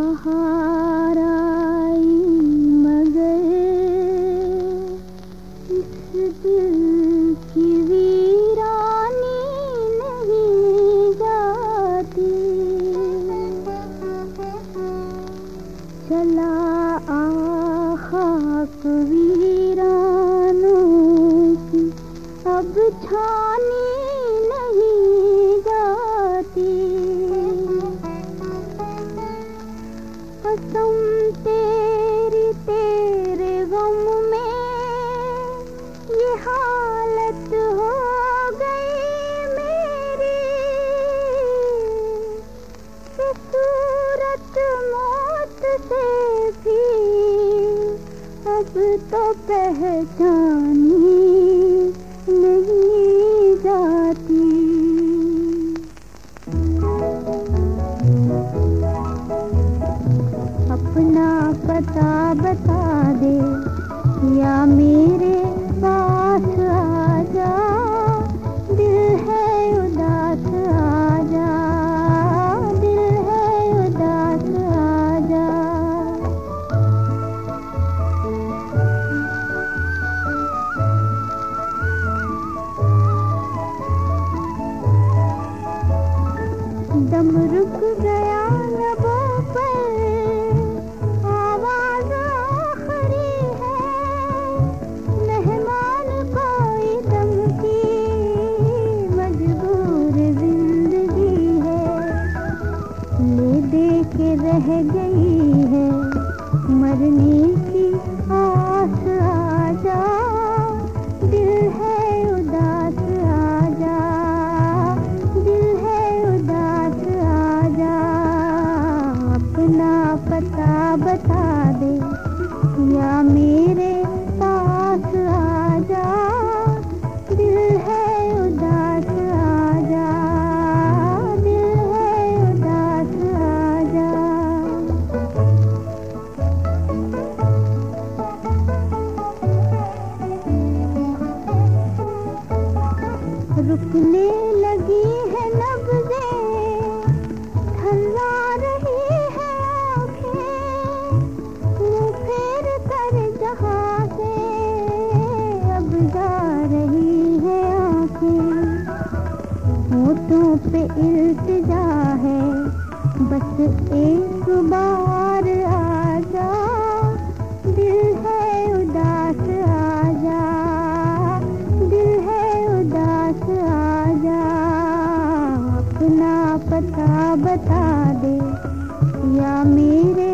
बहार आई मगर इस दिल की वीरानी नहीं जाती। चला आ खाक वीर अब तो पहचानी नहीं जाती। अपना पता बता दे या मेरे दम रुक गया लबों पर। आवाज़ आखरी है, मेहमान कोई दम की मजबूर ज़िंदगी है, ले दे के रह गई है मरने की आस। बता दे, या मेरे पास आ जा दिल है उदास आ जा दिल है उदास आ जा रुकने होठों पे इल्तिजा है। बस एक बार आ जा दिल है उदास आ जा दिल है उदास आ जा अपना पता बता दे, या मेरे